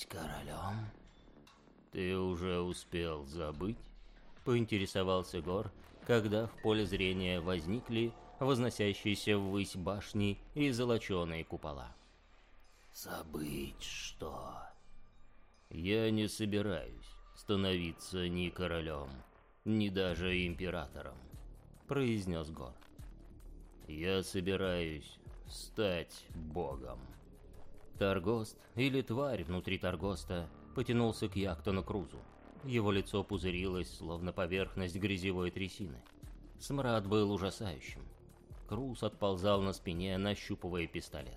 стать королем? Ты уже успел забыть? Поинтересовался Гор, когда в поле зрения возникли возносящиеся ввысь башни и золоченые купола. Забыть что? Я не собираюсь становиться ни королем, ни даже императором, произнес Гор. Я собираюсь стать богом. Таргост, или тварь внутри Таргоста, потянулся к Яктону Крузу. Его лицо пузырилось, словно поверхность грязевой трясины. Смрад был ужасающим. Круз отползал на спине, нащупывая пистолет.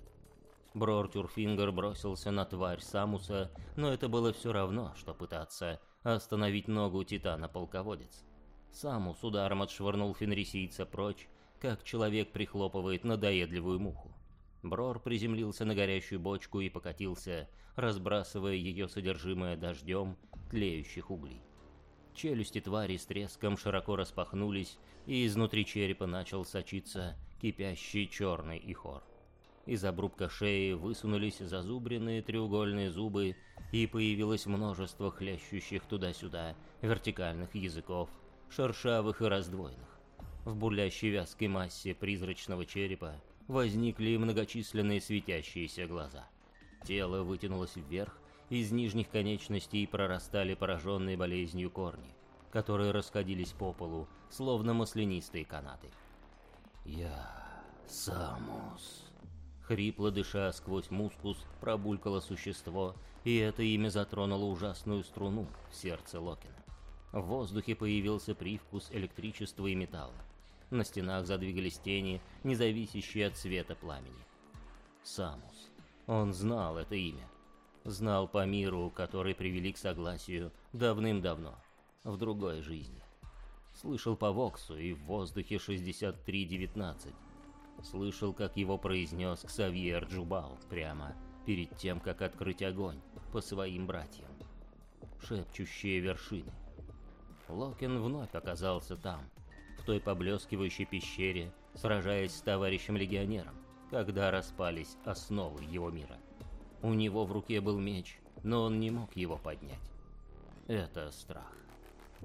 Брор Тюрфингер бросился на тварь Самуса, но это было все равно, что пытаться остановить ногу Титана-полководец. Самус ударом отшвырнул фенрисийца прочь, как человек прихлопывает надоедливую муху. Брор приземлился на горящую бочку и покатился, разбрасывая ее содержимое дождем тлеющих углей. Челюсти твари с треском широко распахнулись, и изнутри черепа начал сочиться кипящий черный ихор. Из обрубка шеи высунулись зазубренные треугольные зубы, и появилось множество хлящущих туда-сюда вертикальных языков, шершавых и раздвоенных. В бурлящей вязкой массе призрачного черепа возникли многочисленные светящиеся глаза. Тело вытянулось вверх, из нижних конечностей прорастали пораженные болезнью корни, которые расходились по полу, словно маслянистые канаты. «Я Самус», Хрипло дыша сквозь мускус, пробулькало существо, и это имя затронуло ужасную струну в сердце Локина. В воздухе появился привкус электричества и металла. На стенах задвигались тени, не зависящие от цвета пламени. Самус. Он знал это имя. Знал по миру, который привели к согласию давным-давно, в другой жизни. Слышал по Воксу и в воздухе 6319. Слышал, как его произнес Ксавьер Джубал прямо перед тем, как открыть огонь по своим братьям. Шепчущие вершины. Локин вновь оказался там, в той поблескивающей пещере, сражаясь с товарищем-легионером, когда распались основы его мира. У него в руке был меч, но он не мог его поднять. Это страх.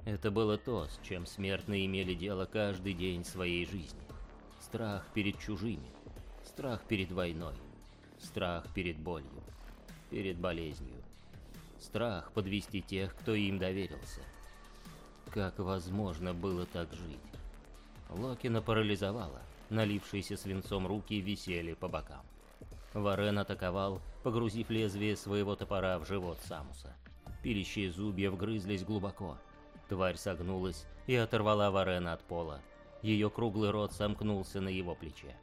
Это было то, с чем смертные имели дело каждый день своей жизни. Страх перед чужими, страх перед войной, страх перед болью, перед болезнью. Страх подвести тех, кто им доверился. Как возможно было так жить? Локина парализовала, налившиеся свинцом руки висели по бокам. Варен атаковал, погрузив лезвие своего топора в живот Самуса. Пилищие зубья вгрызлись глубоко. Тварь согнулась и оторвала Варена от пола. Ее круглый рот сомкнулся на его плече.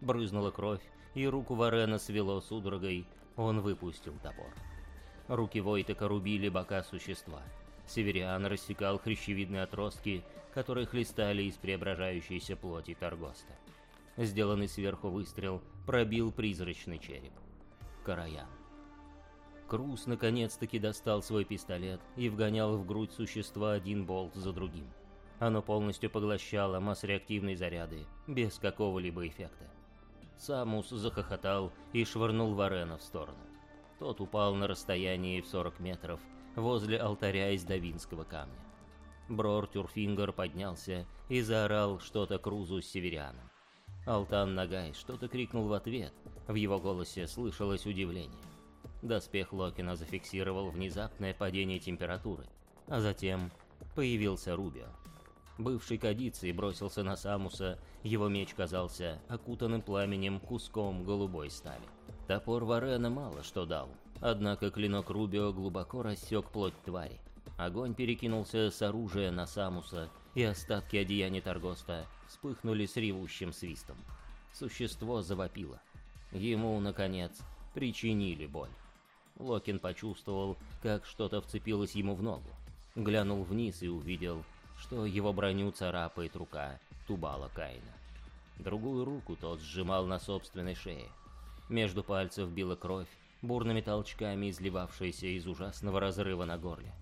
Брызнула кровь, и руку Варена свело судорогой, он выпустил топор. Руки Войтека рубили бока существа. Севериан рассекал хрящевидные отростки, которые хлестали из преображающейся плоти Таргоста. Сделанный сверху выстрел пробил призрачный череп. Караян. Круз наконец-таки достал свой пистолет и вгонял в грудь существа один болт за другим. Оно полностью поглощало масс-реактивные заряды, без какого-либо эффекта. Самус захохотал и швырнул Варена в сторону. Тот упал на расстоянии в 40 метров возле алтаря из давинского камня. Брор Тюрфингер поднялся и заорал что-то Крузу с северяном. Алтан Нагай что-то крикнул в ответ, в его голосе слышалось удивление. Доспех Локина зафиксировал внезапное падение температуры, а затем появился Рубио. Бывший кадицей бросился на Самуса, его меч казался окутанным пламенем куском голубой стали. Топор Варена мало что дал, однако клинок Рубио глубоко рассек плоть твари. Огонь перекинулся с оружия на Самуса, и остатки одеяния Таргоста вспыхнули с ревущим свистом. Существо завопило. Ему, наконец, причинили боль. Локин почувствовал, как что-то вцепилось ему в ногу. Глянул вниз и увидел, что его броню царапает рука Тубала Каина. Другую руку тот сжимал на собственной шее. Между пальцев била кровь, бурными толчками изливавшаяся из ужасного разрыва на горле.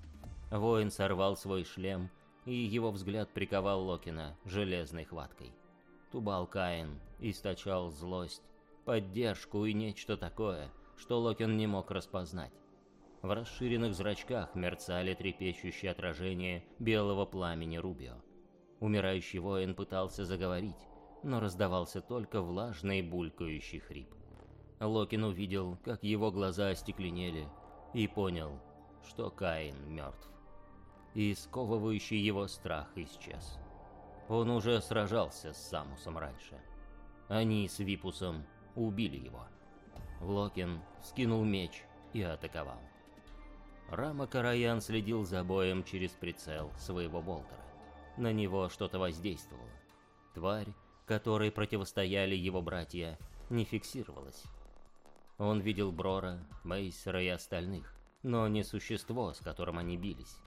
Воин сорвал свой шлем, и его взгляд приковал Локина железной хваткой. Тубал Каин источал злость, поддержку и нечто такое, что Локин не мог распознать. В расширенных зрачках мерцали трепещущие отражения белого пламени Рубио. Умирающий воин пытался заговорить, но раздавался только влажный булькающий хрип. Локин увидел, как его глаза остекленели, и понял, что Каин мертв. И сковывающий его страх исчез. Он уже сражался с Самусом раньше. Они с Випусом убили его. Локин скинул меч и атаковал. Рама Караян следил за боем через прицел своего болтера. На него что-то воздействовало. Тварь, которой противостояли его братья, не фиксировалась. Он видел Брора, Мейсера и остальных, но не существо, с которым они бились.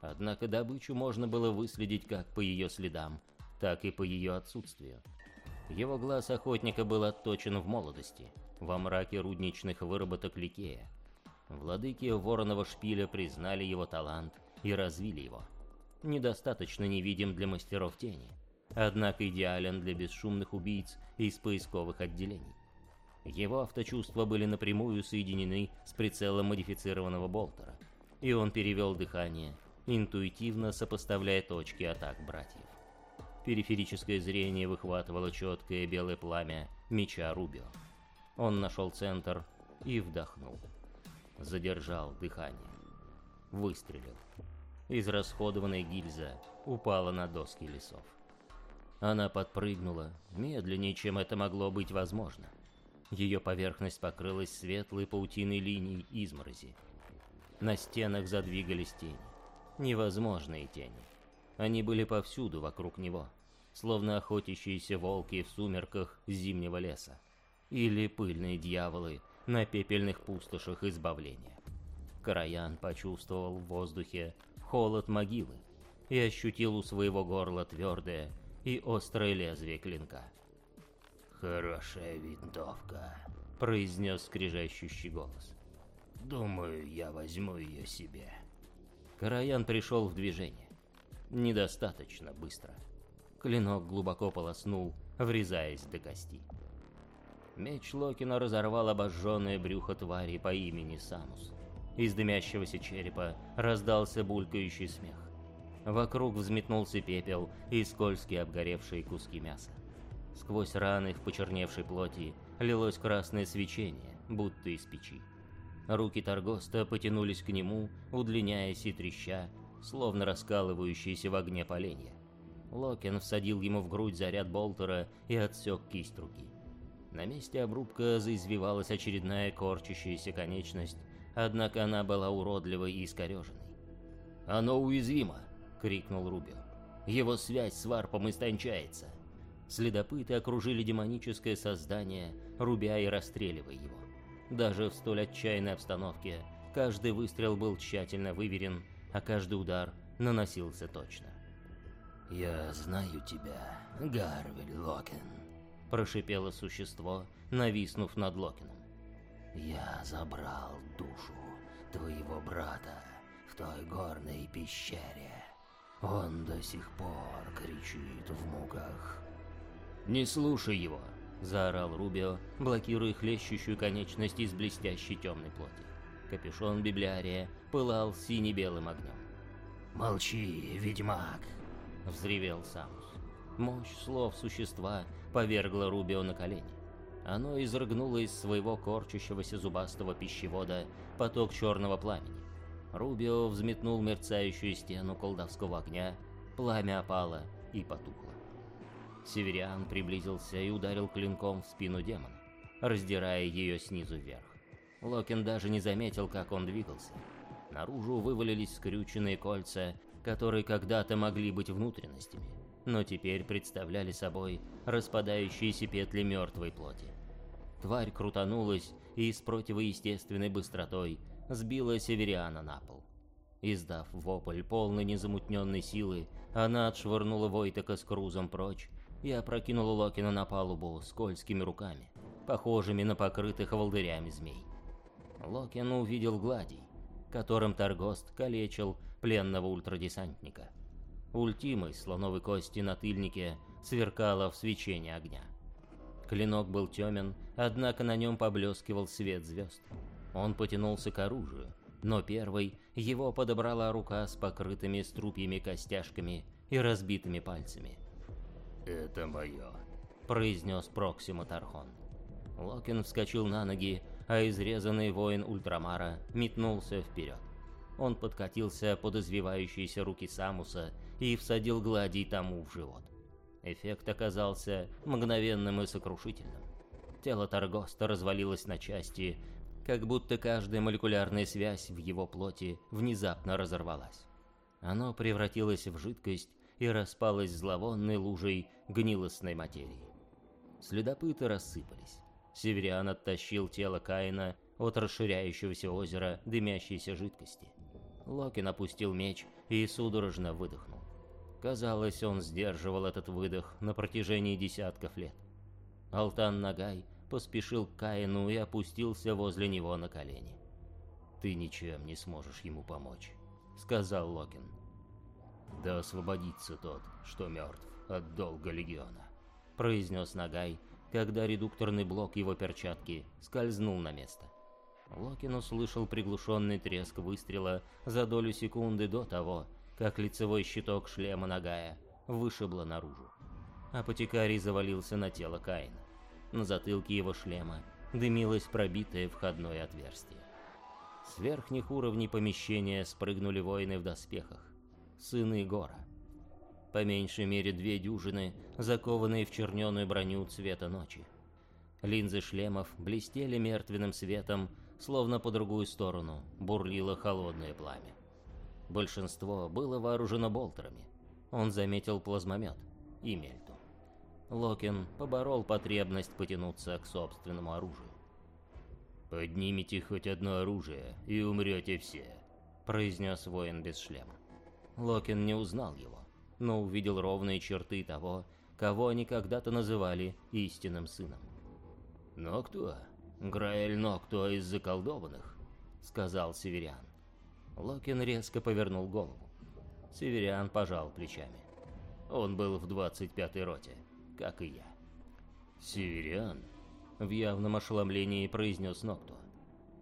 Однако добычу можно было выследить как по ее следам, так и по ее отсутствию. Его глаз охотника был отточен в молодости, во мраке рудничных выработок Ликея, Владыки Вороного Шпиля признали его талант и развили его. Недостаточно невидим для мастеров тени, однако идеален для бесшумных убийц из поисковых отделений. Его авточувства были напрямую соединены с прицелом модифицированного болтера, и он перевел дыхание, интуитивно сопоставляя точки атак братьев. Периферическое зрение выхватывало четкое белое пламя меча Рубио. Он нашел центр и вдохнул задержал дыхание. Выстрелил. Израсходованная гильза упала на доски лесов. Она подпрыгнула, медленнее, чем это могло быть возможно. Ее поверхность покрылась светлой паутиной линий изморози. На стенах задвигались тени. Невозможные тени. Они были повсюду вокруг него, словно охотящиеся волки в сумерках зимнего леса. Или пыльные дьяволы, на пепельных пустошах избавления. Караян почувствовал в воздухе холод могилы и ощутил у своего горла твердое и острое лезвие клинка. «Хорошая винтовка», — произнес скрижащущий голос. «Думаю, я возьму ее себе». Караян пришел в движение. Недостаточно быстро. Клинок глубоко полоснул, врезаясь до кости. Меч Локина разорвал обожженное брюхо твари по имени Самус. Из дымящегося черепа раздался булькающий смех. Вокруг взметнулся пепел и скользкие обгоревшие куски мяса. Сквозь раны в почерневшей плоти лилось красное свечение, будто из печи. Руки Торгоста потянулись к нему, удлиняясь и треща, словно раскалывающиеся в огне поленья. Локин всадил ему в грудь заряд болтера и отсек кисть руки. На месте обрубка заизвивалась очередная корчащаяся конечность, однако она была уродливой и искореженной. «Оно уязвимо!» — крикнул Рубио. «Его связь с варпом истончается!» Следопыты окружили демоническое создание, рубя и расстреливая его. Даже в столь отчаянной обстановке каждый выстрел был тщательно выверен, а каждый удар наносился точно. «Я знаю тебя, Гарвель Локен», — прошипело существо, нависнув над Локином. «Я забрал душу твоего брата в той горной пещере. Он до сих пор кричит в муках». «Не слушай его!» — заорал Рубио, блокируя хлещущую конечность из блестящей темной плоти. Капюшон библиария пылал сине-белым огнем. «Молчи, ведьмак!» — взревел Самус. Мощь слов существа повергло Рубио на колени. Оно изрыгнуло из своего корчащегося зубастого пищевода поток черного пламени. Рубио взметнул мерцающую стену колдовского огня, пламя опало и потухло. Севериан приблизился и ударил клинком в спину демона, раздирая ее снизу вверх. Локин даже не заметил, как он двигался. Наружу вывалились скрюченные кольца, которые когда-то могли быть внутренностями но теперь представляли собой распадающиеся петли мертвой плоти. Тварь крутанулась и с противоестественной быстротой сбила Севериана на пол. Издав вопль полной незамутненной силы, она отшвырнула Войтека с Крузом прочь и опрокинула Локина на палубу скользкими руками, похожими на покрытых волдырями змей. Локин увидел гладий, которым Таргост калечил пленного ультрадесантника. Ультима из слоновой кости на тыльнике сверкала в свечении огня. Клинок был темен, однако на нем поблескивал свет звезд. Он потянулся к оружию, Но первой его подобрала рука с покрытыми струпьями костяшками и разбитыми пальцами. «Это мое», — произнес Проксима Тархон. Локин вскочил на ноги, а изрезанный воин Ультрамара метнулся вперед. Он подкатился под извивающиеся руки Самуса и всадил гладий тому в живот. Эффект оказался мгновенным и сокрушительным. Тело Таргоста развалилось на части, как будто каждая молекулярная связь в его плоти внезапно разорвалась. Оно превратилось в жидкость и распалось зловонной лужей гнилостной материи. Следопыты рассыпались. Севериан оттащил тело Каина от расширяющегося озера дымящейся жидкости. Локин опустил меч и судорожно выдохнул. Казалось, он сдерживал этот выдох на протяжении десятков лет. Алтан Нагай поспешил к Каину и опустился возле него на колени. «Ты ничем не сможешь ему помочь», — сказал Локин. «Да освободится тот, что мертв от долга Легиона», — произнес Нагай, когда редукторный блок его перчатки скользнул на место. Локин услышал приглушенный треск выстрела за долю секунды до того, как лицевой щиток шлема Нагая вышибло наружу. Апотекарий завалился на тело Каина. На затылке его шлема дымилось пробитое входное отверстие. С верхних уровней помещения спрыгнули воины в доспехах. Сыны Гора. По меньшей мере две дюжины, закованные в черненую броню цвета ночи. Линзы шлемов блестели мертвенным светом, словно по другую сторону бурлило холодное пламя. Большинство было вооружено болтерами. Он заметил плазмомет и мельту. Локин поборол потребность потянуться к собственному оружию. «Поднимите хоть одно оружие, и умрете все», — произнес воин без шлема. Локин не узнал его, но увидел ровные черты того, кого они когда-то называли истинным сыном. «Но кто?» «Граэль Нокто из заколдованных», — сказал Северян. Локин резко повернул голову. Северян пожал плечами. Он был в 25-й роте, как и я. «Северян?» — в явном ошеломлении произнес Нокто.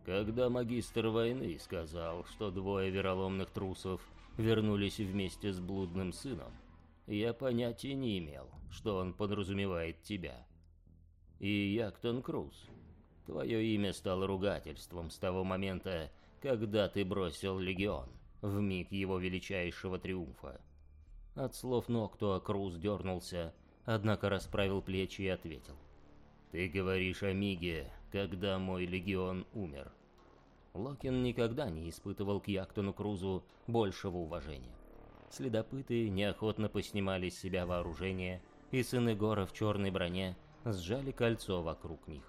«Когда магистр войны сказал, что двое вероломных трусов вернулись вместе с блудным сыном, я понятия не имел, что он подразумевает тебя. И Яктон Круз, Твое имя стало ругательством с того момента, когда ты бросил Легион, в миг его величайшего триумфа. От слов Ноктуа Круз дернулся, однако расправил плечи и ответил. «Ты говоришь о миге, когда мой Легион умер». Локин никогда не испытывал к Яктону Крузу большего уважения. Следопыты неохотно поснимали с себя вооружение, и сыны Гора в черной броне сжали кольцо вокруг них.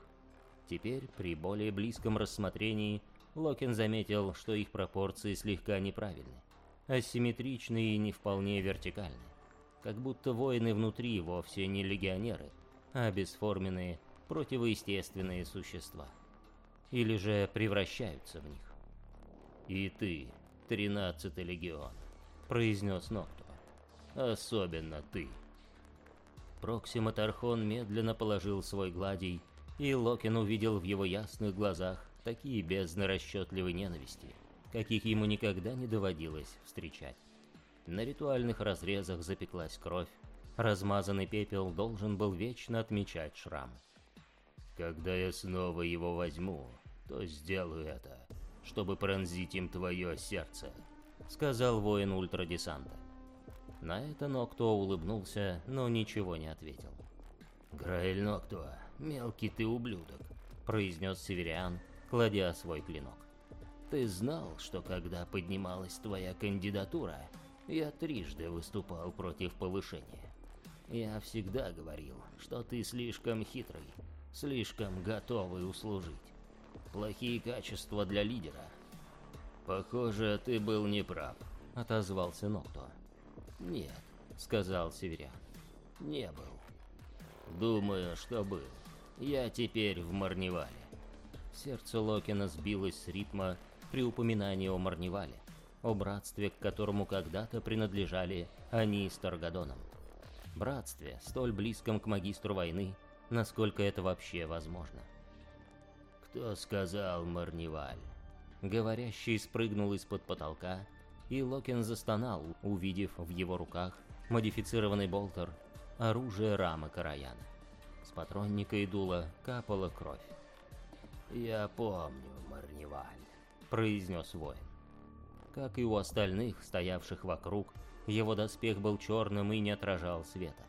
Теперь, при более близком рассмотрении, Локин заметил, что их пропорции слегка неправильны, асимметричны и не вполне вертикальны. Как будто воины внутри вовсе не легионеры, а бесформенные, противоестественные существа. Или же превращаются в них. «И ты, тринадцатый легион», — произнес Нокто. «Особенно ты». Проксима Тархон медленно положил свой гладий и Локин увидел в его ясных глазах такие бездны расчетливой ненависти, каких ему никогда не доводилось встречать. На ритуальных разрезах запеклась кровь, размазанный пепел должен был вечно отмечать шрам. «Когда я снова его возьму, то сделаю это, чтобы пронзить им твое сердце», — сказал воин ультрадесанта. На это Ноктуа улыбнулся, но ничего не ответил. «Граэль Ноктуа, «Мелкий ты ублюдок», — произнес Севериан, кладя свой клинок. «Ты знал, что когда поднималась твоя кандидатура, я трижды выступал против повышения. Я всегда говорил, что ты слишком хитрый, слишком готовый услужить. Плохие качества для лидера. Похоже, ты был неправ, отозвался Нокто. Нет, сказал Северян. Не был. Думаю, что был. Я теперь в Марневале. Сердце Локина сбилось с ритма при упоминании о Марневале, о братстве, к которому когда-то принадлежали они с Таргадоном. Братстве, столь близком к магистру войны, насколько это вообще возможно. «Кто сказал Марневаль?» Говорящий спрыгнул из-под потолка, и Локин застонал, увидев в его руках модифицированный болтер, оружие рамы Караяна. С патронника и дула капала кровь. «Я помню, Марневаль», — произнес воин. Как и у остальных, стоявших вокруг, его доспех был черным и не отражал света.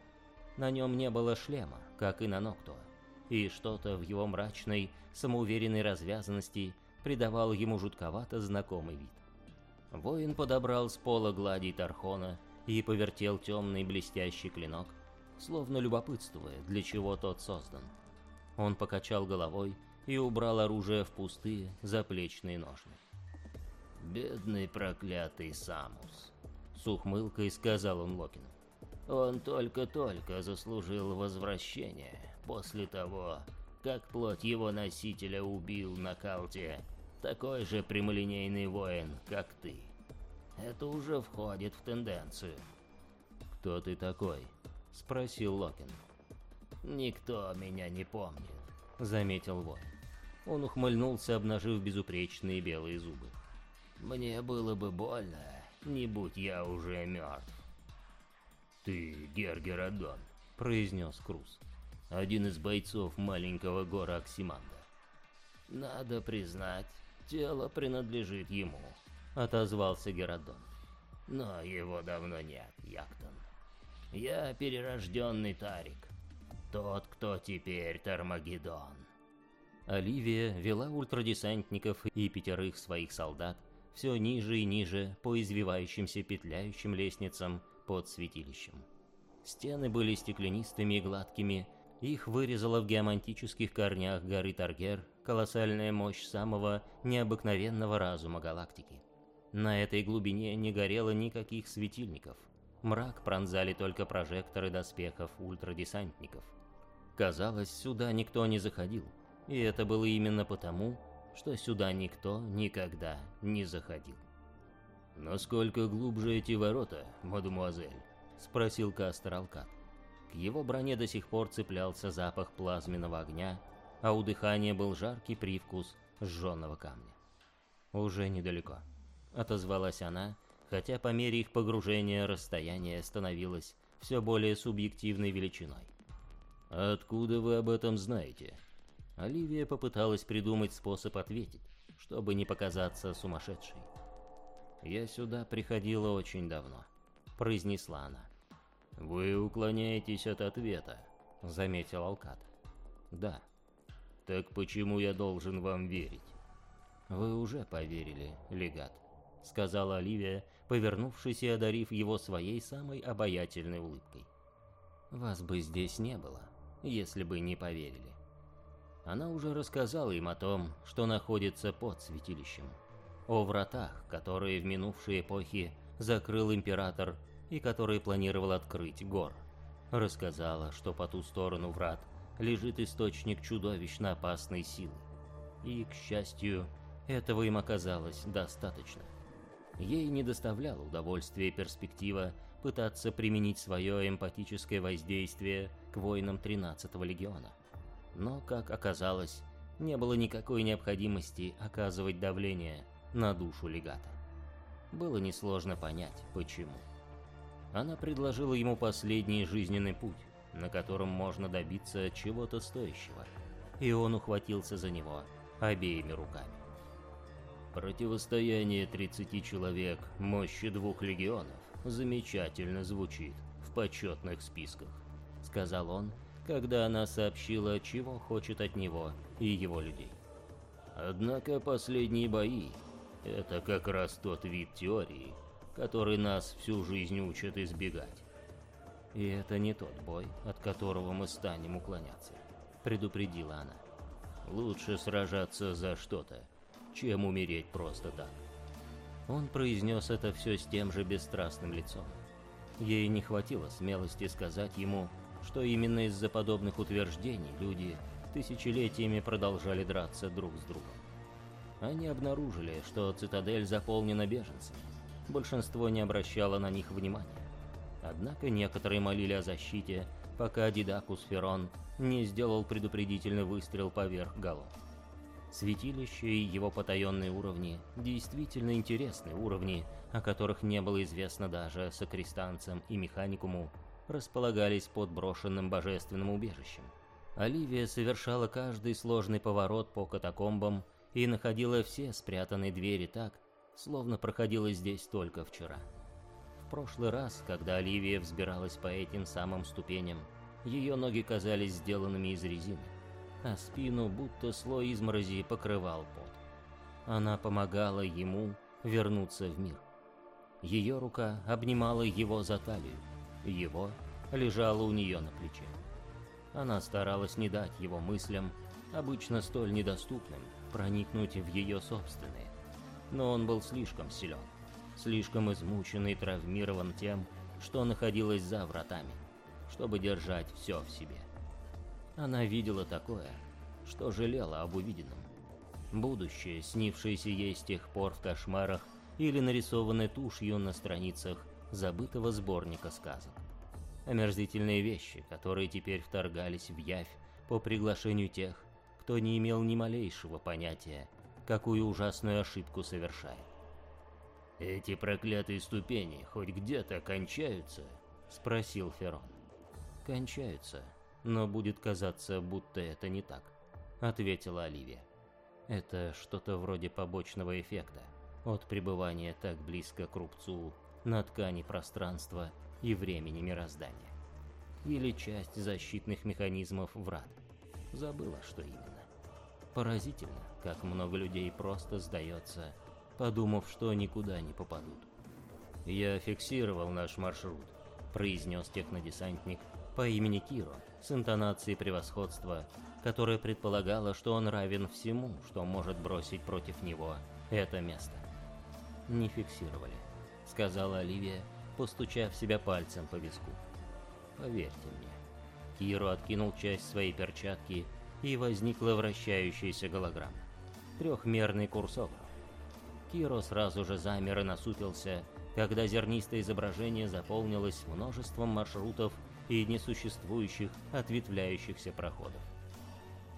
На нем не было шлема, как и на Ноктуа, и что-то в его мрачной, самоуверенной развязанности придавало ему жутковато знакомый вид. Воин подобрал с пола глади Тархона и повертел темный блестящий клинок, словно любопытствуя, для чего тот создан. Он покачал головой и убрал оружие в пустые заплечные ножны. «Бедный проклятый Самус», — с ухмылкой сказал он Локину. «Он только-только заслужил возвращение после того, как плоть его носителя убил на Калте такой же прямолинейный воин, как ты. Это уже входит в тенденцию». «Кто ты такой?» — спросил Локин. «Никто меня не помнит», — заметил воин. Он ухмыльнулся, обнажив безупречные белые зубы. «Мне было бы больно, не будь я уже мертв». «Ты Гергерадон», — произнес Круз. «Один из бойцов маленького гора Оксиманда». «Надо признать, тело принадлежит ему», — отозвался Геродон. «Но его давно нет, Яктон. Я перерожденный Тарик. Тот, кто теперь Тармагеддон». Оливия вела ультрадесантников и пятерых своих солдат все ниже и ниже по извивающимся петляющим лестницам под святилищем. Стены были стеклянистыми и гладкими, их вырезала в геомантических корнях горы Таргер колоссальная мощь самого необыкновенного разума галактики. На этой глубине не горело никаких светильников. Мрак пронзали только прожекторы доспехов ультрадесантников. Казалось, сюда никто не заходил, и это было именно потому, что сюда никто никогда не заходил. «Насколько глубже эти ворота, мадемуазель?» — спросил Кастер Алкат. К его броне до сих пор цеплялся запах плазменного огня, а у дыхания был жаркий привкус сжженного камня. «Уже недалеко», — отозвалась она, хотя по мере их погружения расстояние становилось все более субъективной величиной. «Откуда вы об этом знаете?» Оливия попыталась придумать способ ответить, чтобы не показаться сумасшедшей. «Я сюда приходила очень давно», — произнесла она. «Вы уклоняетесь от ответа», — заметил Алкат. «Да». «Так почему я должен вам верить?» «Вы уже поверили, легат», — сказала Оливия, повернувшись и одарив его своей самой обаятельной улыбкой. «Вас бы здесь не было, если бы не поверили». Она уже рассказала им о том, что находится под святилищем, о вратах, которые в минувшие эпохи закрыл император и которые планировал открыть гор. Рассказала, что по ту сторону врат лежит источник чудовищно опасной силы. И, к счастью, этого им оказалось достаточно. Ей не доставляло удовольствия перспектива пытаться применить свое эмпатическое воздействие к воинам 13-го легиона. Но, как оказалось, не было никакой необходимости оказывать давление на душу легата. Было несложно понять, почему. Она предложила ему последний жизненный путь, на котором можно добиться чего-то стоящего, и он ухватился за него обеими руками. Противостояние 30 человек мощи двух легионов замечательно звучит в почетных списках, сказал он, когда она сообщила, чего хочет от него и его людей. Однако последние бои — это как раз тот вид теории, который нас всю жизнь учат избегать. И это не тот бой, от которого мы станем уклоняться, предупредила она. Лучше сражаться за что-то, чем умереть просто так. Он произнес это все с тем же бесстрастным лицом. Ей не хватило смелости сказать ему, что именно из-за подобных утверждений люди тысячелетиями продолжали драться друг с другом. Они обнаружили, что цитадель заполнена беженцами. Большинство не обращало на них внимания. Однако некоторые молили о защите, пока Дидакус Ферон не сделал предупредительный выстрел поверх голов. Святилище и его потаенные уровни, действительно интересные уровни, о которых не было известно даже сокрестанцам и механикуму, располагались под брошенным божественным убежищем. Оливия совершала каждый сложный поворот по катакомбам и находила все спрятанные двери так, словно проходила здесь только вчера. В прошлый раз, когда Оливия взбиралась по этим самым ступеням, ее ноги казались сделанными из резины, а спину будто слой изморози покрывал пот. Она помогала ему вернуться в мир. Ее рука обнимала его за талию, его лежала у нее на плече. Она старалась не дать его мыслям, обычно столь недоступным, проникнуть в ее собственные. Но он был слишком силен, слишком измучен и травмирован тем, что находилось за вратами, чтобы держать все в себе. Она видела такое, что жалела об увиденном. Будущее, снившееся ей с тех пор в кошмарах или нарисованное тушью на страницах забытого сборника сказок. Омерзительные вещи, которые теперь вторгались в явь по приглашению тех, кто не имел ни малейшего понятия, какую ужасную ошибку совершает. «Эти проклятые ступени хоть где-то кончаются?» — спросил Ферон. «Кончаются, но будет казаться, будто это не так», — ответила Оливия. «Это что-то вроде побочного эффекта от пребывания так близко к рубцу на ткани пространства и времени мироздания. Или часть защитных механизмов врат. Забыла, что именно. Поразительно, как много людей просто сдается, подумав, что никуда не попадут. «Я фиксировал наш маршрут», — произнес технодесантник по имени Киро с интонацией превосходства, которая предполагала, что он равен всему, что может бросить против него это место. «Не фиксировали», — сказала Оливия, постучав себя пальцем по виску. «Поверьте мне». Киро откинул часть своей перчатки, и возникла вращающаяся голограмма. Трехмерный курсор. Киро сразу же замер и насупился, когда зернистое изображение заполнилось множеством маршрутов и несуществующих ответвляющихся проходов.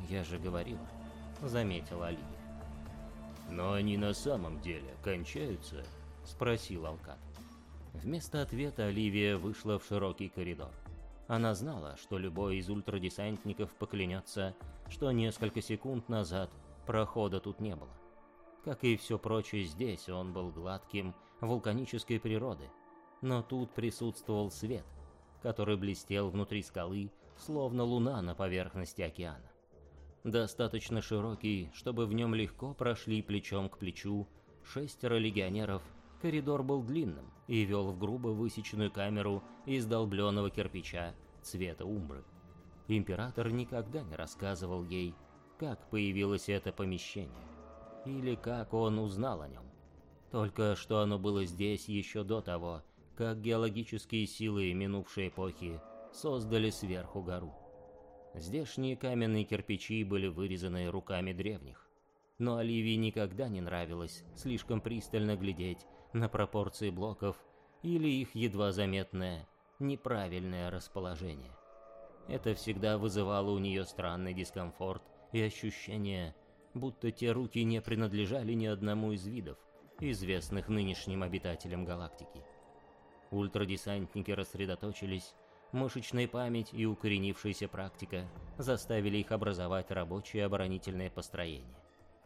«Я же говорила», — заметила Оливия. «Но они на самом деле кончаются?» — спросил Алкат. Вместо ответа Оливия вышла в широкий коридор. Она знала, что любой из ультрадесантников поклянется, что несколько секунд назад прохода тут не было. Как и все прочее здесь, он был гладким, вулканической природы. Но тут присутствовал свет, который блестел внутри скалы, словно луна на поверхности океана. Достаточно широкий, чтобы в нем легко прошли плечом к плечу шестеро легионеров Коридор был длинным и вел в грубо высеченную камеру из долбленного кирпича цвета умбры. Император никогда не рассказывал ей, как появилось это помещение, или как он узнал о нем. Только что оно было здесь еще до того, как геологические силы минувшей эпохи создали сверху гору. Здешние каменные кирпичи были вырезаны руками древних. Но Оливии никогда не нравилось слишком пристально глядеть на пропорции блоков или их едва заметное неправильное расположение. Это всегда вызывало у нее странный дискомфорт и ощущение, будто те руки не принадлежали ни одному из видов, известных нынешним обитателям галактики. Ультрадесантники рассредоточились, мышечная память и укоренившаяся практика заставили их образовать рабочее оборонительное построение.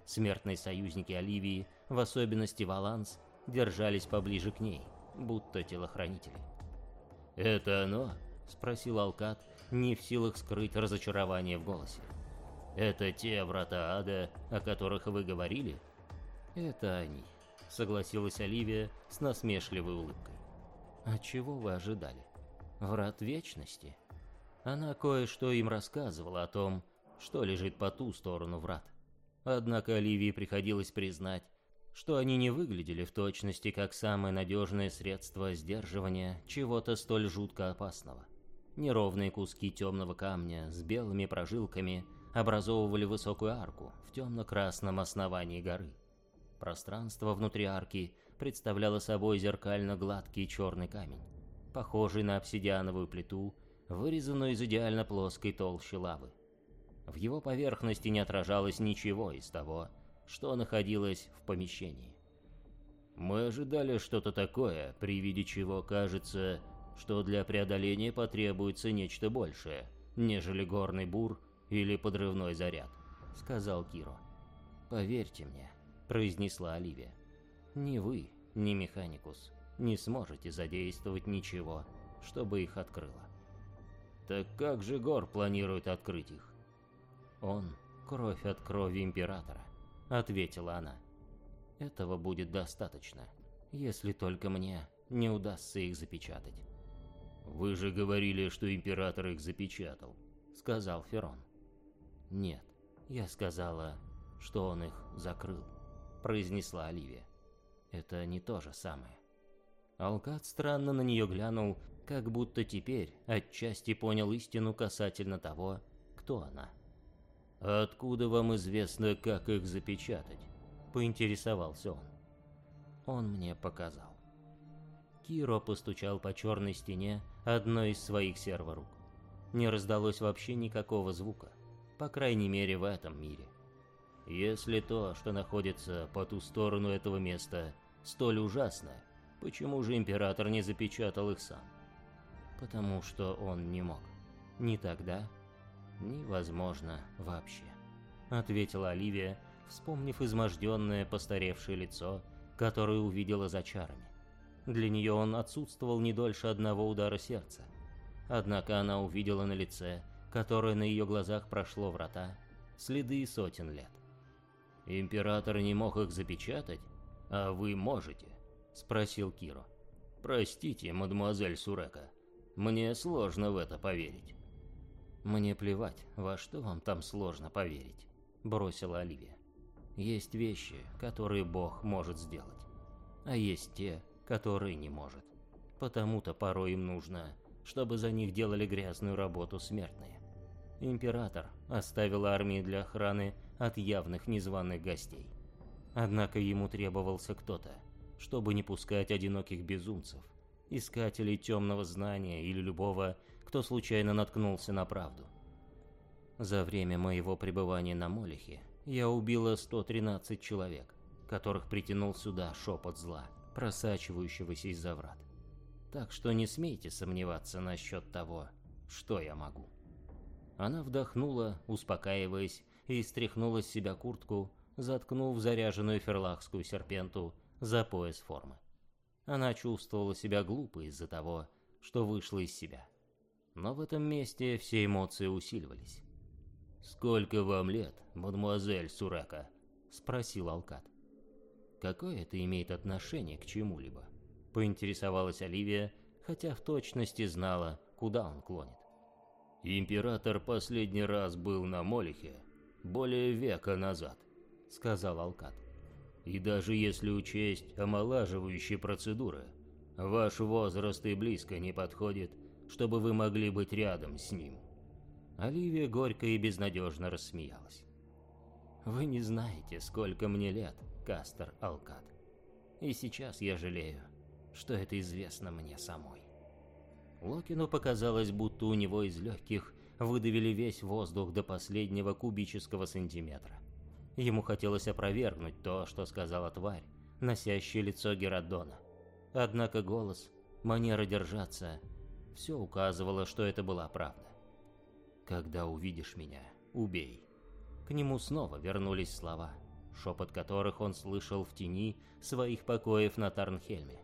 Смертные союзники Оливии, в особенности Валанс, держались поближе к ней, будто телохранители. «Это оно?» — спросил Алкат, не в силах скрыть разочарование в голосе. «Это те врата ада, о которых вы говорили?» «Это они», — согласилась Оливия с насмешливой улыбкой. «А чего вы ожидали? Врат Вечности?» Она кое-что им рассказывала о том, что лежит по ту сторону врат. Однако Оливии приходилось признать, что они не выглядели в точности как самое надежное средство сдерживания чего-то столь жутко опасного. Неровные куски темного камня с белыми прожилками образовывали высокую арку в темно-красном основании горы. Пространство внутри арки представляло собой зеркально-гладкий черный камень, похожий на обсидиановую плиту, вырезанную из идеально плоской толщи лавы. В его поверхности не отражалось ничего из того, что находилось в помещении. Мы ожидали что-то такое, при виде чего кажется, что для преодоления потребуется нечто большее, нежели горный бур или подрывной заряд, сказал Киро. Поверьте мне, произнесла Оливия. Ни вы, ни Механикус не сможете задействовать ничего, чтобы их открыло. Так как же Гор планирует открыть их? Он — кровь от крови Императора, ответила она. Этого будет достаточно, если только мне не удастся их запечатать. «Вы же говорили, что Император их запечатал», — сказал Ферон. «Нет, я сказала, что он их закрыл», — произнесла Оливия. «Это не то же самое». Алкат странно на нее глянул, как будто теперь отчасти понял истину касательно того, кто она. «Откуда вам известно, как их запечатать?» поинтересовался он. Он мне показал. Киро постучал по черной стене одной из своих серворук. Не раздалось вообще никакого звука, по крайней мере в этом мире. Если то, что находится по ту сторону этого места, столь ужасно, почему же Император не запечатал их сам? Потому что он не мог. Ни тогда, ни, возможно, вообще. Ответила Оливия, вспомнив изможденное постаревшее лицо, которое увидела за чарами. Для нее он отсутствовал не дольше одного удара сердца. Однако она увидела на лице, которое на ее глазах прошло врата, следы сотен лет. «Император не мог их запечатать, а вы можете?» — спросил Киро. «Простите, мадемуазель Сурека, мне сложно в это поверить». «Мне плевать, во что вам там сложно поверить», — бросила Оливия. Есть вещи, которые Бог может сделать, а есть те, которые не может. Потому-то порой им нужно, чтобы за них делали грязную работу смертные. Император оставил армии для охраны от явных незваных гостей. Однако ему требовался кто-то, чтобы не пускать одиноких безумцев, искателей темного знания или любого, кто случайно наткнулся на правду. За время моего пребывания на Молихе я убила 113 человек, которых притянул сюда шепот зла, просачивающегося из-за врат. Так что не смейте сомневаться насчет того, что я могу. Она вдохнула, успокаиваясь, и стряхнула с себя куртку, заткнув заряженную ферлахскую серпенту за пояс формы. Она чувствовала себя глупо из-за того, что вышла из себя. Но в этом месте все эмоции усиливались. «Сколько вам лет, мадемуазель Сурака?» — спросил Алкат. «Какое это имеет отношение к чему-либо?» — поинтересовалась Оливия, хотя в точности знала, куда он клонит. «Император последний раз был на Молихе более века назад», — сказал Алкат. «И даже если учесть омолаживающие процедуры, ваш возраст и близко не подходит, чтобы вы могли быть рядом с ним». Оливия горько и безнадежно рассмеялась. «Вы не знаете, сколько мне лет, Кастер Алкат. И сейчас я жалею, что это известно мне самой». Локину показалось, будто у него из легких выдавили весь воздух до последнего кубического сантиметра. Ему хотелось опровергнуть то, что сказала тварь, носящая лицо Геродона. Однако голос, манера держаться, все указывало, что это была правда. «Когда увидишь меня, убей». К нему снова вернулись слова, шепот которых он слышал в тени своих покоев на Тарнхельме.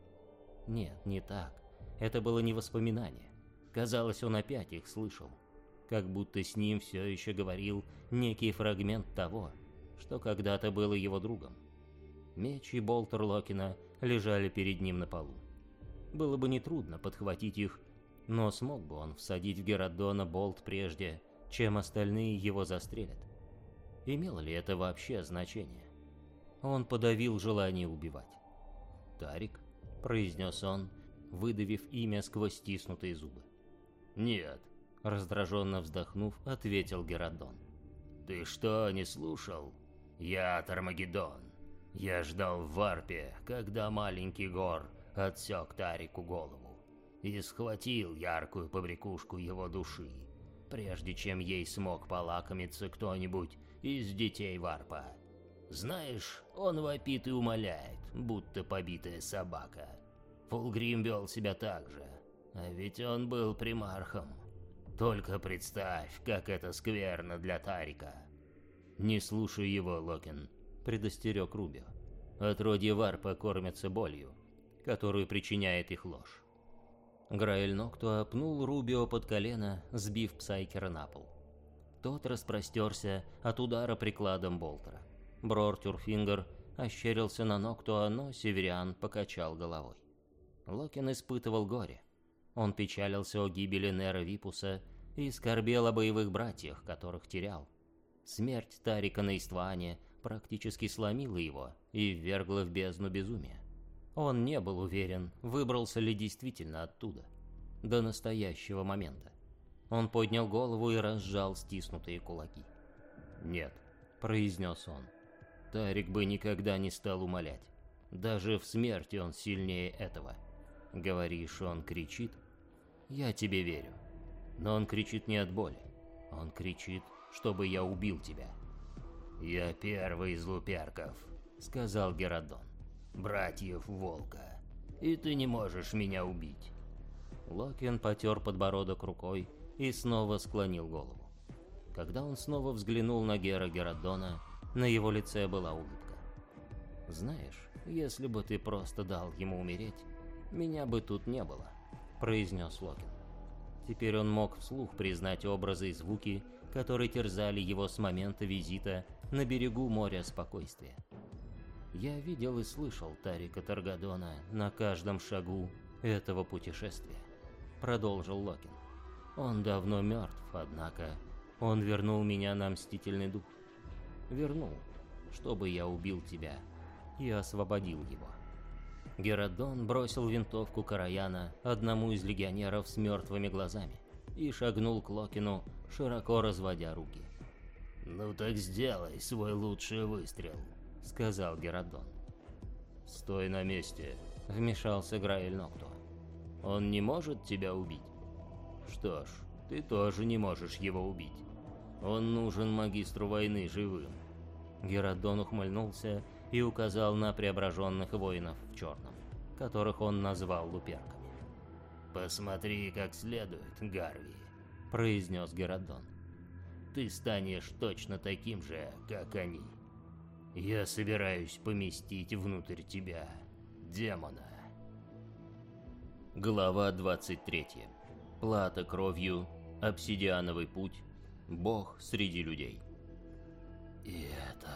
Нет, не так. Это было не воспоминание. Казалось, он опять их слышал. Как будто с ним все еще говорил некий фрагмент того, что когда-то было его другом. Меч и болтер Локина лежали перед ним на полу. Было бы нетрудно подхватить их но смог бы он всадить в Геродона болт прежде, чем остальные его застрелят? Имело ли это вообще значение? Он подавил желание убивать. «Тарик», — произнес он, выдавив имя сквозь стиснутые зубы. «Нет», — раздраженно вздохнув, ответил Геродон. «Ты что, не слушал? Я Тармагеддон. Я ждал в варпе, когда маленький Гор отсек Тарику голову и схватил яркую побрякушку его души. прежде чем ей смог полакомиться кто-нибудь из детей Варпа. Знаешь, он вопит и умоляет, будто побитая собака. Фулгрим вел себя так же, а ведь он был примархом. Только представь, как это скверно для Тарика. Не слушай его, Локин, предостерег Рубио. Отродье Варпа кормятся болью, которую причиняет их ложь. Граэль Ноктуа пнул Рубио под колено, сбив Псайкера на пол. Тот распростерся от удара прикладом Болтера. Брор Тюрфингер ощерился на Ноктуа, но Севериан покачал головой. Локин испытывал горе. Он печалился о гибели Нера Випуса и скорбел о боевых братьях, которых терял. Смерть Тарика на Истване практически сломила его и ввергла в бездну безумия. Он не был уверен, выбрался ли действительно оттуда. До настоящего момента. Он поднял голову и разжал стиснутые кулаки. «Нет», — произнес он, — «Тарик бы никогда не стал умолять. Даже в смерти он сильнее этого. Говоришь, он кричит? Я тебе верю. Но он кричит не от боли. Он кричит, чтобы я убил тебя». «Я первый из луперков», — сказал Геродон братьев Волка, и ты не можешь меня убить». Локин потер подбородок рукой и снова склонил голову. Когда он снова взглянул на Гера Геродона, на его лице была улыбка. «Знаешь, если бы ты просто дал ему умереть, меня бы тут не было», — произнес Локин. Теперь он мог вслух признать образы и звуки, которые терзали его с момента визита на берегу моря спокойствия. Я видел и слышал Тарика Таргадона на каждом шагу этого путешествия. Продолжил Локин. Он давно мертв, однако он вернул меня на мстительный дух. Вернул, чтобы я убил тебя и освободил его. Геродон бросил винтовку Караяна одному из легионеров с мертвыми глазами и шагнул к Локину, широко разводя руки. «Ну так сделай свой лучший выстрел», — сказал Геродон. «Стой на месте», — вмешался Граэль Нокту. «Он не может тебя убить?» «Что ж, ты тоже не можешь его убить. Он нужен магистру войны живым». Геродон ухмыльнулся и указал на преображенных воинов в черном, которых он назвал луперками. «Посмотри как следует, Гарви», — произнес Геродон. «Ты станешь точно таким же, как они». Я собираюсь поместить внутрь тебя демона. Глава 23. Плата кровью, обсидиановый путь, бог среди людей. И это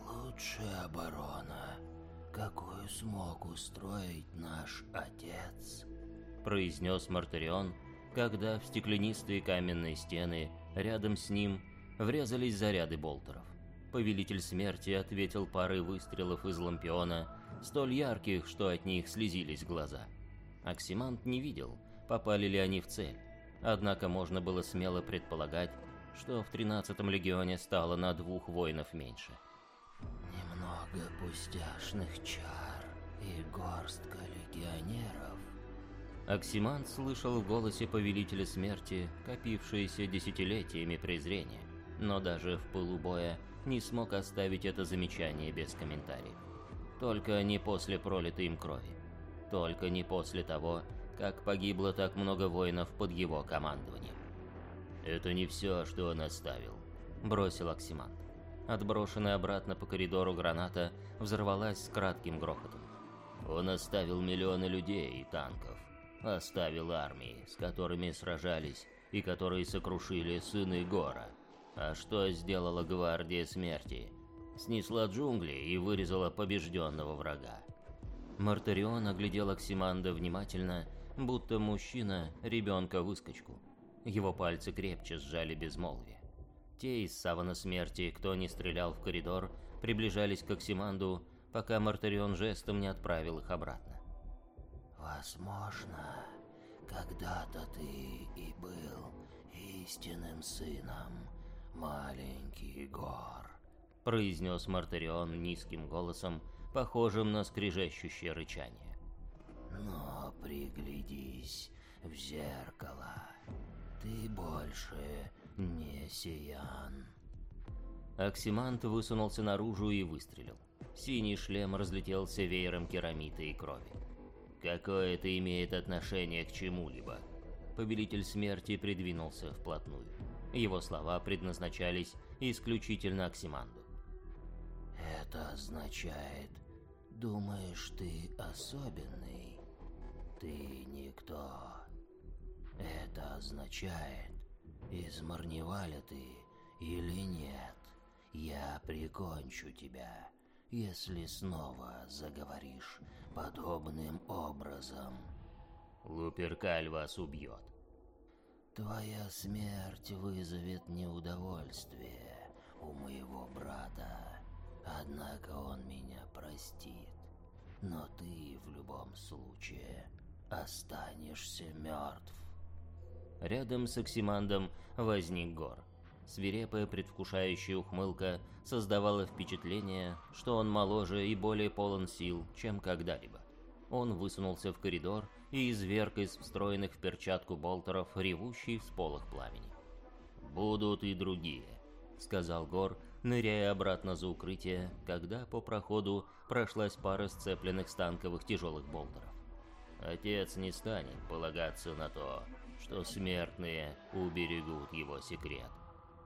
лучшая оборона, какую смог устроить наш отец, произнес Мартарион, когда в стеклянистые каменные стены рядом с ним врезались заряды болтеров. Повелитель смерти ответил парой выстрелов из лампиона, столь ярких, что от них слезились глаза. Оксимант не видел, попали ли они в цель, однако можно было смело предполагать, что в 13-м легионе стало на двух воинов меньше. «Немного пустяшных чар и горстка легионеров». Оксимант слышал в голосе Повелителя Смерти копившееся десятилетиями презрение, но даже в пылу боя не смог оставить это замечание без комментариев. Только не после пролитой им крови. Только не после того, как погибло так много воинов под его командованием. «Это не все, что он оставил», — бросил Оксимант. Отброшенная обратно по коридору граната взорвалась с кратким грохотом. Он оставил миллионы людей и танков. Оставил армии, с которыми сражались и которые сокрушили сыны Гора — а что сделала Гвардия Смерти? Снесла джунгли и вырезала побежденного врага. Мартарион оглядел Оксиманда внимательно, будто мужчина ребенка-выскочку. Его пальцы крепче сжали безмолвие. Те из Савана Смерти, кто не стрелял в коридор, приближались к Оксиманду, пока Мартарион жестом не отправил их обратно. «Возможно, когда-то ты и был истинным сыном «Маленький Гор», — произнес Мартарион низким голосом, похожим на скрежещущее рычание. «Но приглядись в зеркало. Ты больше не Сиян. Оксимант высунулся наружу и выстрелил. Синий шлем разлетелся веером керамита и крови. Какое это имеет отношение к чему-либо? Повелитель смерти придвинулся вплотную. Его слова предназначались исключительно Оксиманду. Это означает, думаешь, ты особенный? Ты никто. Это означает, из Марневаля ты или нет. Я прикончу тебя, если снова заговоришь подобным образом. Луперкаль вас убьет. Твоя смерть вызовет неудовольствие у моего брата. Однако он меня простит. Но ты в любом случае останешься мертв. Рядом с Оксимандом возник Гор. Свирепая предвкушающая ухмылка создавала впечатление, что он моложе и более полон сил, чем когда-либо. Он высунулся в коридор и изверг из встроенных в перчатку болтеров ревущий всполох пламени. «Будут и другие», — сказал Гор, ныряя обратно за укрытие, когда по проходу прошлась пара сцепленных станковых тяжелых болтеров. Отец не станет полагаться на то, что смертные уберегут его секрет.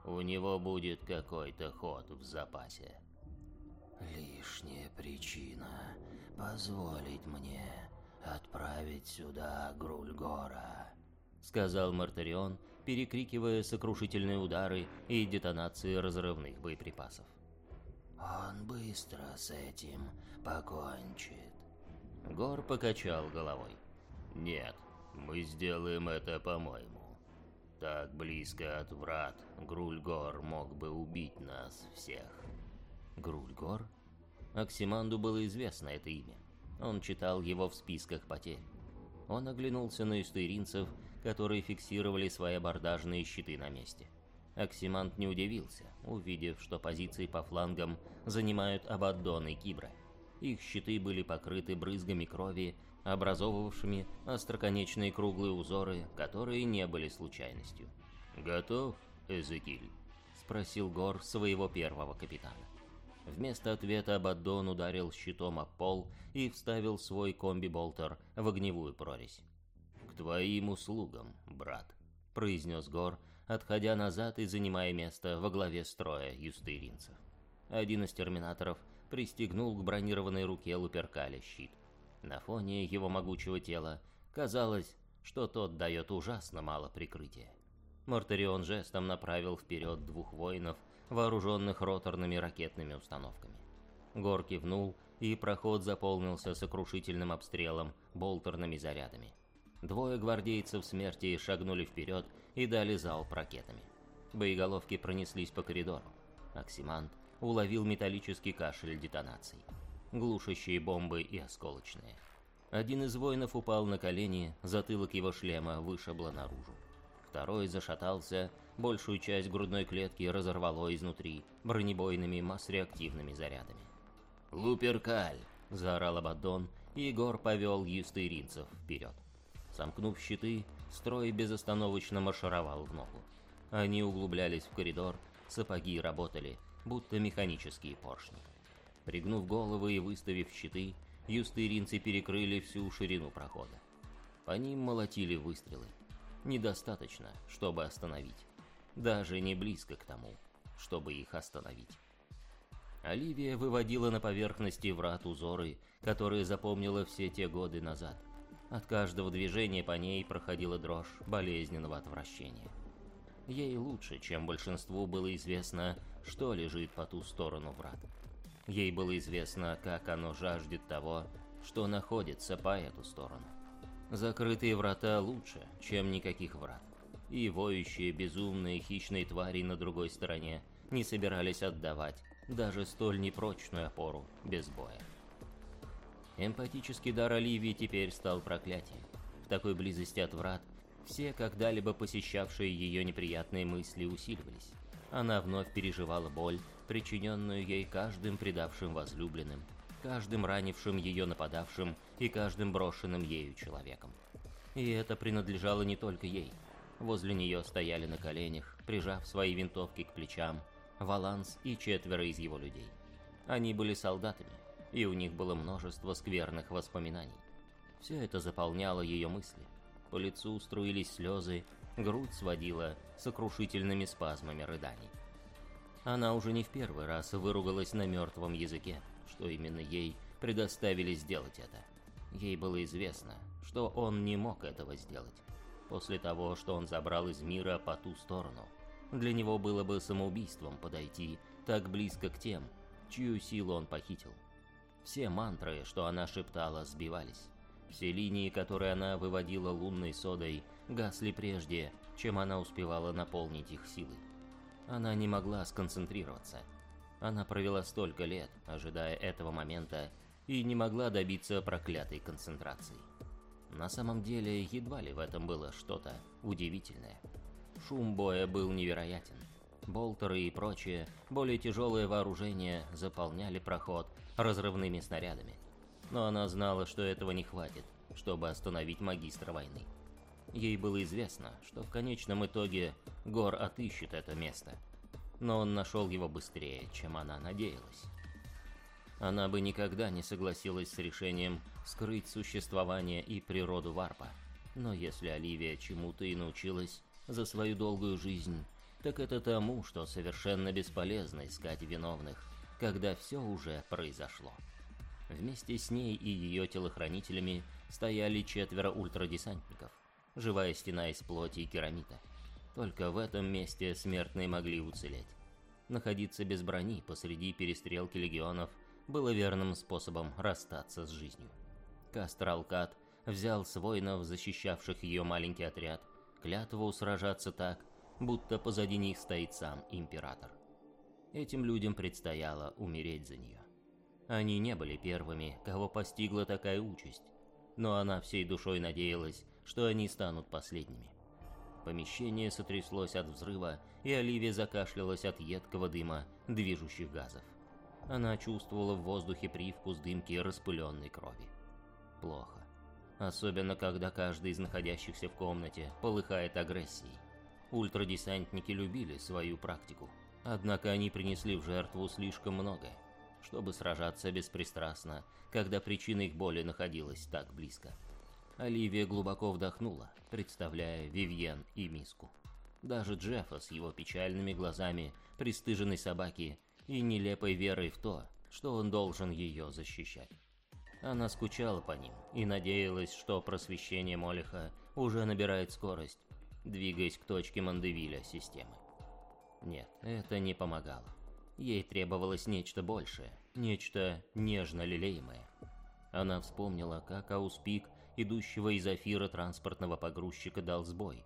У него будет какой-то ход в запасе. Лишняя причина позволить мне отправить сюда Грульгора, сказал Мартарион, перекрикивая сокрушительные удары и детонации разрывных боеприпасов. Он быстро с этим покончит. Гор покачал головой. Нет, мы сделаем это по-моему. Так близко от врат Грульгор мог бы убить нас всех. Грульгор? Оксиманду было известно это имя. Он читал его в списках потерь. Он оглянулся на истыринцев, которые фиксировали свои абордажные щиты на месте. Оксимант не удивился, увидев, что позиции по флангам занимают Абаддон и Кибра. Их щиты были покрыты брызгами крови образовывавшими остроконечные круглые узоры, которые не были случайностью. «Готов, Эзекиль?» — спросил Гор своего первого капитана. Вместо ответа Абаддон ударил щитом о пол и вставил свой комби-болтер в огневую прорезь. «К твоим услугам, брат», — произнес Гор, отходя назад и занимая место во главе строя юстыринцев. Один из терминаторов пристегнул к бронированной руке Луперкаля щит. На фоне его могучего тела казалось, что тот дает ужасно мало прикрытия. Мортарион жестом направил вперед двух воинов, вооруженных роторными ракетными установками. Гор кивнул, и проход заполнился сокрушительным обстрелом болтерными зарядами. Двое гвардейцев смерти шагнули вперед и дали залп ракетами. Боеголовки пронеслись по коридору. Оксимант уловил металлический кашель детонаций глушащие бомбы и осколочные. Один из воинов упал на колени, затылок его шлема вышибло наружу. Второй зашатался, большую часть грудной клетки разорвало изнутри бронебойными масс-реактивными зарядами. «Луперкаль!» — заорал Абаддон, и Егор повел юстыринцев вперед. Сомкнув щиты, строй безостановочно маршировал в ногу. Они углублялись в коридор, сапоги работали, будто механические поршни. Пригнув головы и выставив щиты, юстыринцы перекрыли всю ширину прохода. По ним молотили выстрелы. Недостаточно, чтобы остановить. Даже не близко к тому, чтобы их остановить. Оливия выводила на поверхности врат узоры, которые запомнила все те годы назад. От каждого движения по ней проходила дрожь болезненного отвращения. Ей лучше, чем большинству было известно, что лежит по ту сторону врат. Ей было известно, как оно жаждет того, что находится по эту сторону. Закрытые врата лучше, чем никаких врат. И воющие безумные хищные твари на другой стороне не собирались отдавать даже столь непрочную опору без боя. Эмпатический дар Оливии теперь стал проклятием. В такой близости от врат все когда-либо посещавшие ее неприятные мысли усиливались. Она вновь переживала боль, причиненную ей каждым предавшим возлюбленным, каждым ранившим ее нападавшим и каждым брошенным ею человеком. И это принадлежало не только ей. Возле нее стояли на коленях, прижав свои винтовки к плечам, Валанс и четверо из его людей. Они были солдатами, и у них было множество скверных воспоминаний. Все это заполняло ее мысли. По лицу струились слезы, грудь сводила сокрушительными спазмами рыданий. Она уже не в первый раз выругалась на мертвом языке, что именно ей предоставили сделать это. Ей было известно, что он не мог этого сделать. После того, что он забрал из мира по ту сторону, для него было бы самоубийством подойти так близко к тем, чью силу он похитил. Все мантры, что она шептала, сбивались. Все линии, которые она выводила лунной содой, гасли прежде, чем она успевала наполнить их силой. Она не могла сконцентрироваться. Она провела столько лет, ожидая этого момента, и не могла добиться проклятой концентрации. На самом деле, едва ли в этом было что-то удивительное. Шум боя был невероятен. Болтеры и прочее, более тяжелое вооружение заполняли проход разрывными снарядами. Но она знала, что этого не хватит, чтобы остановить магистра войны. Ей было известно, что в конечном итоге Гор отыщет это место. Но он нашел его быстрее, чем она надеялась. Она бы никогда не согласилась с решением скрыть существование и природу варпа. Но если Оливия чему-то и научилась за свою долгую жизнь, так это тому, что совершенно бесполезно искать виновных, когда все уже произошло. Вместе с ней и ее телохранителями стояли четверо ультрадесантников, живая стена из плоти и керамита. Только в этом месте смертные могли уцелеть. Находиться без брони посреди перестрелки легионов было верным способом расстаться с жизнью. Кастралкат взял с воинов, защищавших ее маленький отряд, клятву сражаться так, будто позади них стоит сам император. Этим людям предстояло умереть за нее. Они не были первыми, кого постигла такая участь, но она всей душой надеялась, что они станут последними. Помещение сотряслось от взрыва, и Оливия закашлялась от едкого дыма движущих газов. Она чувствовала в воздухе привкус дымки распыленной крови. Плохо. Особенно, когда каждый из находящихся в комнате полыхает агрессией. Ультрадесантники любили свою практику, однако они принесли в жертву слишком многое чтобы сражаться беспристрастно, когда причина их боли находилась так близко. Оливия глубоко вдохнула, представляя Вивьен и Миску. Даже Джеффа с его печальными глазами, пристыженной собаки и нелепой верой в то, что он должен ее защищать. Она скучала по ним и надеялась, что просвещение Молиха уже набирает скорость, двигаясь к точке Мандевиля системы. Нет, это не помогало. Ей требовалось нечто большее, нечто нежно лелеемое. Она вспомнила, как Ауспик, идущего из Афира транспортного погрузчика, дал сбой.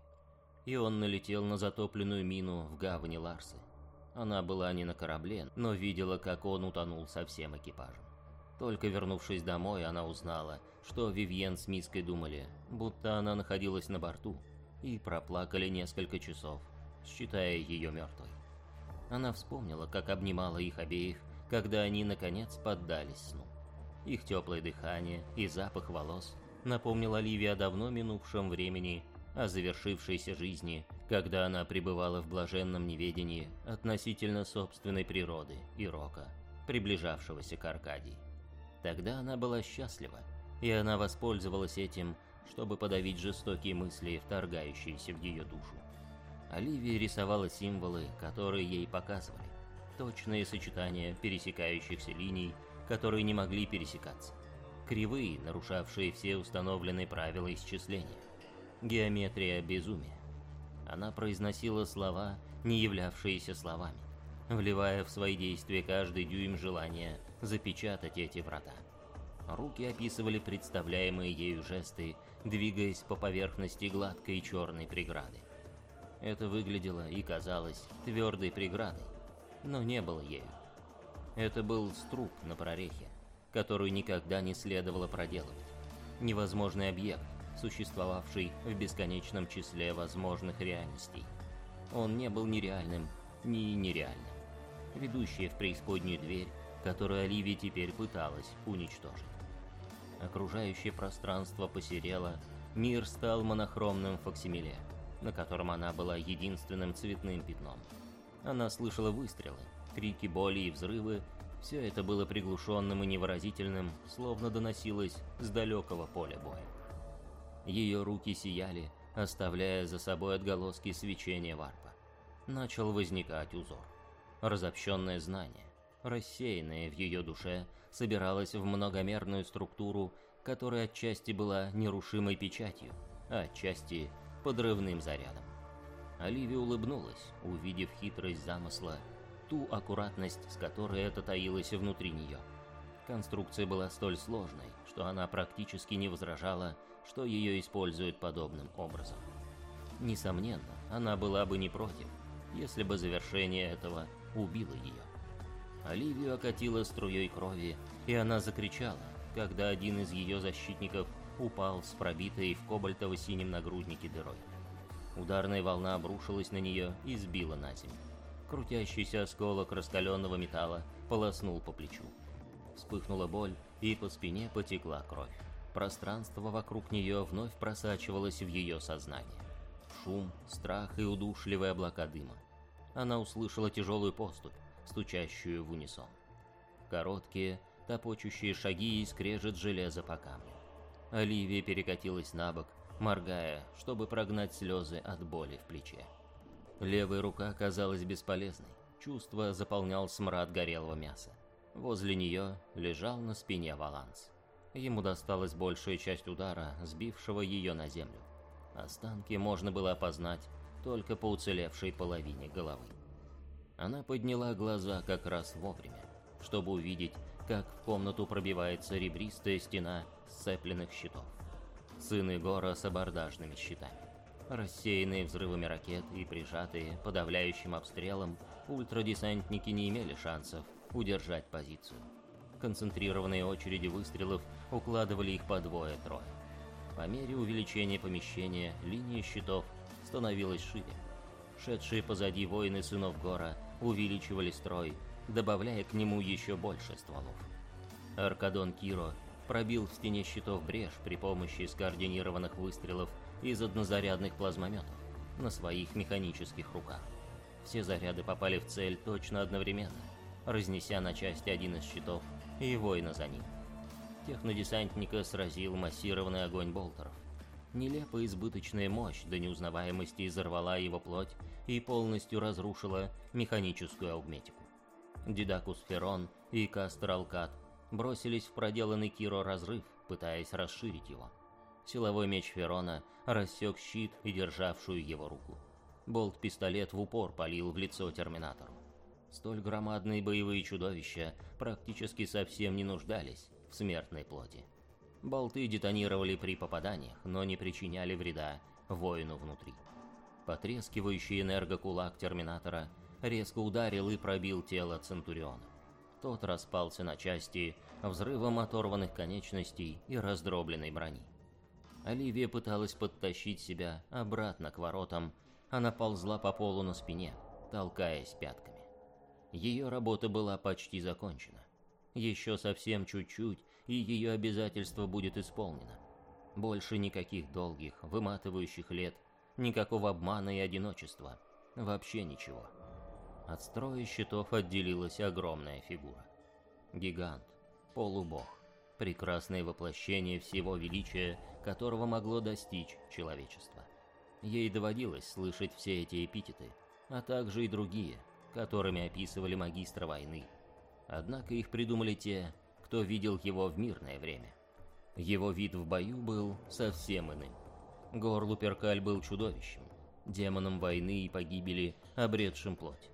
И он налетел на затопленную мину в гавани Ларсы. Она была не на корабле, но видела, как он утонул со всем экипажем. Только вернувшись домой, она узнала, что Вивьен с Миской думали, будто она находилась на борту, и проплакали несколько часов, считая ее мертвой. Она вспомнила, как обнимала их обеих, когда они, наконец, поддались сну. Их теплое дыхание и запах волос напомнил Оливии о давно минувшем времени, о завершившейся жизни, когда она пребывала в блаженном неведении относительно собственной природы и рока, приближавшегося к Аркадии. Тогда она была счастлива, и она воспользовалась этим, чтобы подавить жестокие мысли, вторгающиеся в ее душу. Оливия рисовала символы, которые ей показывали. Точные сочетания пересекающихся линий, которые не могли пересекаться. Кривые, нарушавшие все установленные правила исчисления. Геометрия безумия. Она произносила слова, не являвшиеся словами, вливая в свои действия каждый дюйм желания запечатать эти врата. Руки описывали представляемые ею жесты, двигаясь по поверхности гладкой черной преграды. Это выглядело и казалось твердой преградой, но не было ею. Это был струп на прорехе, которую никогда не следовало проделывать. Невозможный объект, существовавший в бесконечном числе возможных реальностей. Он не был нереальным, ни нереальным. Ведущая в преисподнюю дверь, которую Оливия теперь пыталась уничтожить. Окружающее пространство посерело, мир стал монохромным факсимиле. На котором она была единственным цветным пятном. Она слышала выстрелы, крики боли и взрывы, все это было приглушенным и невыразительным, словно доносилось с далекого поля боя. Ее руки сияли, оставляя за собой отголоски свечения варпа. Начал возникать узор. Разобщенное знание, рассеянное в ее душе, собиралось в многомерную структуру, которая отчасти была нерушимой печатью, а отчасти подрывным зарядом. Оливия улыбнулась, увидев хитрость замысла, ту аккуратность, с которой это таилось внутри нее. Конструкция была столь сложной, что она практически не возражала, что ее используют подобным образом. Несомненно, она была бы не против, если бы завершение этого убило ее. Оливию окатило струей крови, и она закричала, когда один из ее защитников упал с пробитой в кобальтово-синем нагруднике дырой. Ударная волна обрушилась на нее и сбила на землю. Крутящийся осколок раскаленного металла полоснул по плечу. Вспыхнула боль, и по спине потекла кровь. Пространство вокруг нее вновь просачивалось в ее сознание. Шум, страх и удушливые облака дыма. Она услышала тяжелую поступь, стучащую в унисон. Короткие, топочущие шаги и скрежет железа по камню. Оливия перекатилась на бок, моргая, чтобы прогнать слезы от боли в плече. Левая рука казалась бесполезной, чувство заполнял смрад горелого мяса. Возле нее лежал на спине Валанс. Ему досталась большая часть удара, сбившего ее на землю. Останки можно было опознать только по уцелевшей половине головы. Она подняла глаза как раз вовремя, чтобы увидеть, как в комнату пробивается ребристая стена сцепленных щитов. Сыны Гора с абордажными щитами. Рассеянные взрывами ракет и прижатые подавляющим обстрелом, ультрадесантники не имели шансов удержать позицию. Концентрированные очереди выстрелов укладывали их по двое-трое. По мере увеличения помещения линия щитов становилась шире. Шедшие позади воины сынов Гора увеличивали строй, добавляя к нему еще больше стволов. Аркадон Киро пробил в стене щитов брешь при помощи скоординированных выстрелов из однозарядных плазмометов на своих механических руках. Все заряды попали в цель точно одновременно, разнеся на части один из щитов и воина за ним. Технодесантника сразил массированный огонь болтеров. Нелепо избыточная мощь до неузнаваемости изорвала его плоть и полностью разрушила механическую аугметику. Дидакус Ферон и Кастер Алкат бросились в проделанный Киро разрыв, пытаясь расширить его. Силовой меч Ферона рассек щит и державшую его руку. Болт-пистолет в упор полил в лицо Терминатору. Столь громадные боевые чудовища практически совсем не нуждались в смертной плоти. Болты детонировали при попаданиях, но не причиняли вреда воину внутри. Потрескивающий энергокулак Терминатора резко ударил и пробил тело Центуриона. Тот распался на части взрывом оторванных конечностей и раздробленной брони. Оливия пыталась подтащить себя обратно к воротам, она ползла по полу на спине, толкаясь пятками. Ее работа была почти закончена. Еще совсем чуть-чуть, и ее обязательство будет исполнено. Больше никаких долгих, выматывающих лет, никакого обмана и одиночества. Вообще ничего. От строя щитов отделилась огромная фигура. Гигант, полубог, прекрасное воплощение всего величия, которого могло достичь человечество. Ей доводилось слышать все эти эпитеты, а также и другие, которыми описывали магистра войны, Однако их придумали те, кто видел его в мирное время. Его вид в бою был совсем иным. Гор Луперкаль был чудовищем, демоном войны и погибели, обретшим плоть.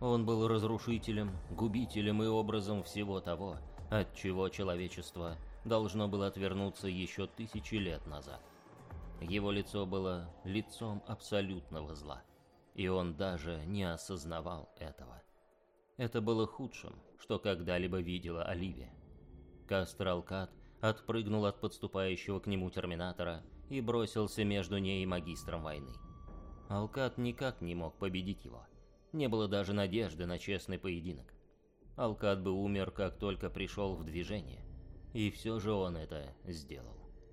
Он был разрушителем, губителем и образом всего того, от чего человечество должно было отвернуться еще тысячи лет назад. Его лицо было лицом абсолютного зла, и он даже не осознавал этого. Это было худшим, что когда-либо видела Оливия. Кастер Алкат отпрыгнул от подступающего к нему терминатора и бросился между ней и магистром войны. Алкат никак не мог победить его. Не было даже надежды на честный поединок. Алкат бы умер, как только пришел в движение. И все же он это сделал.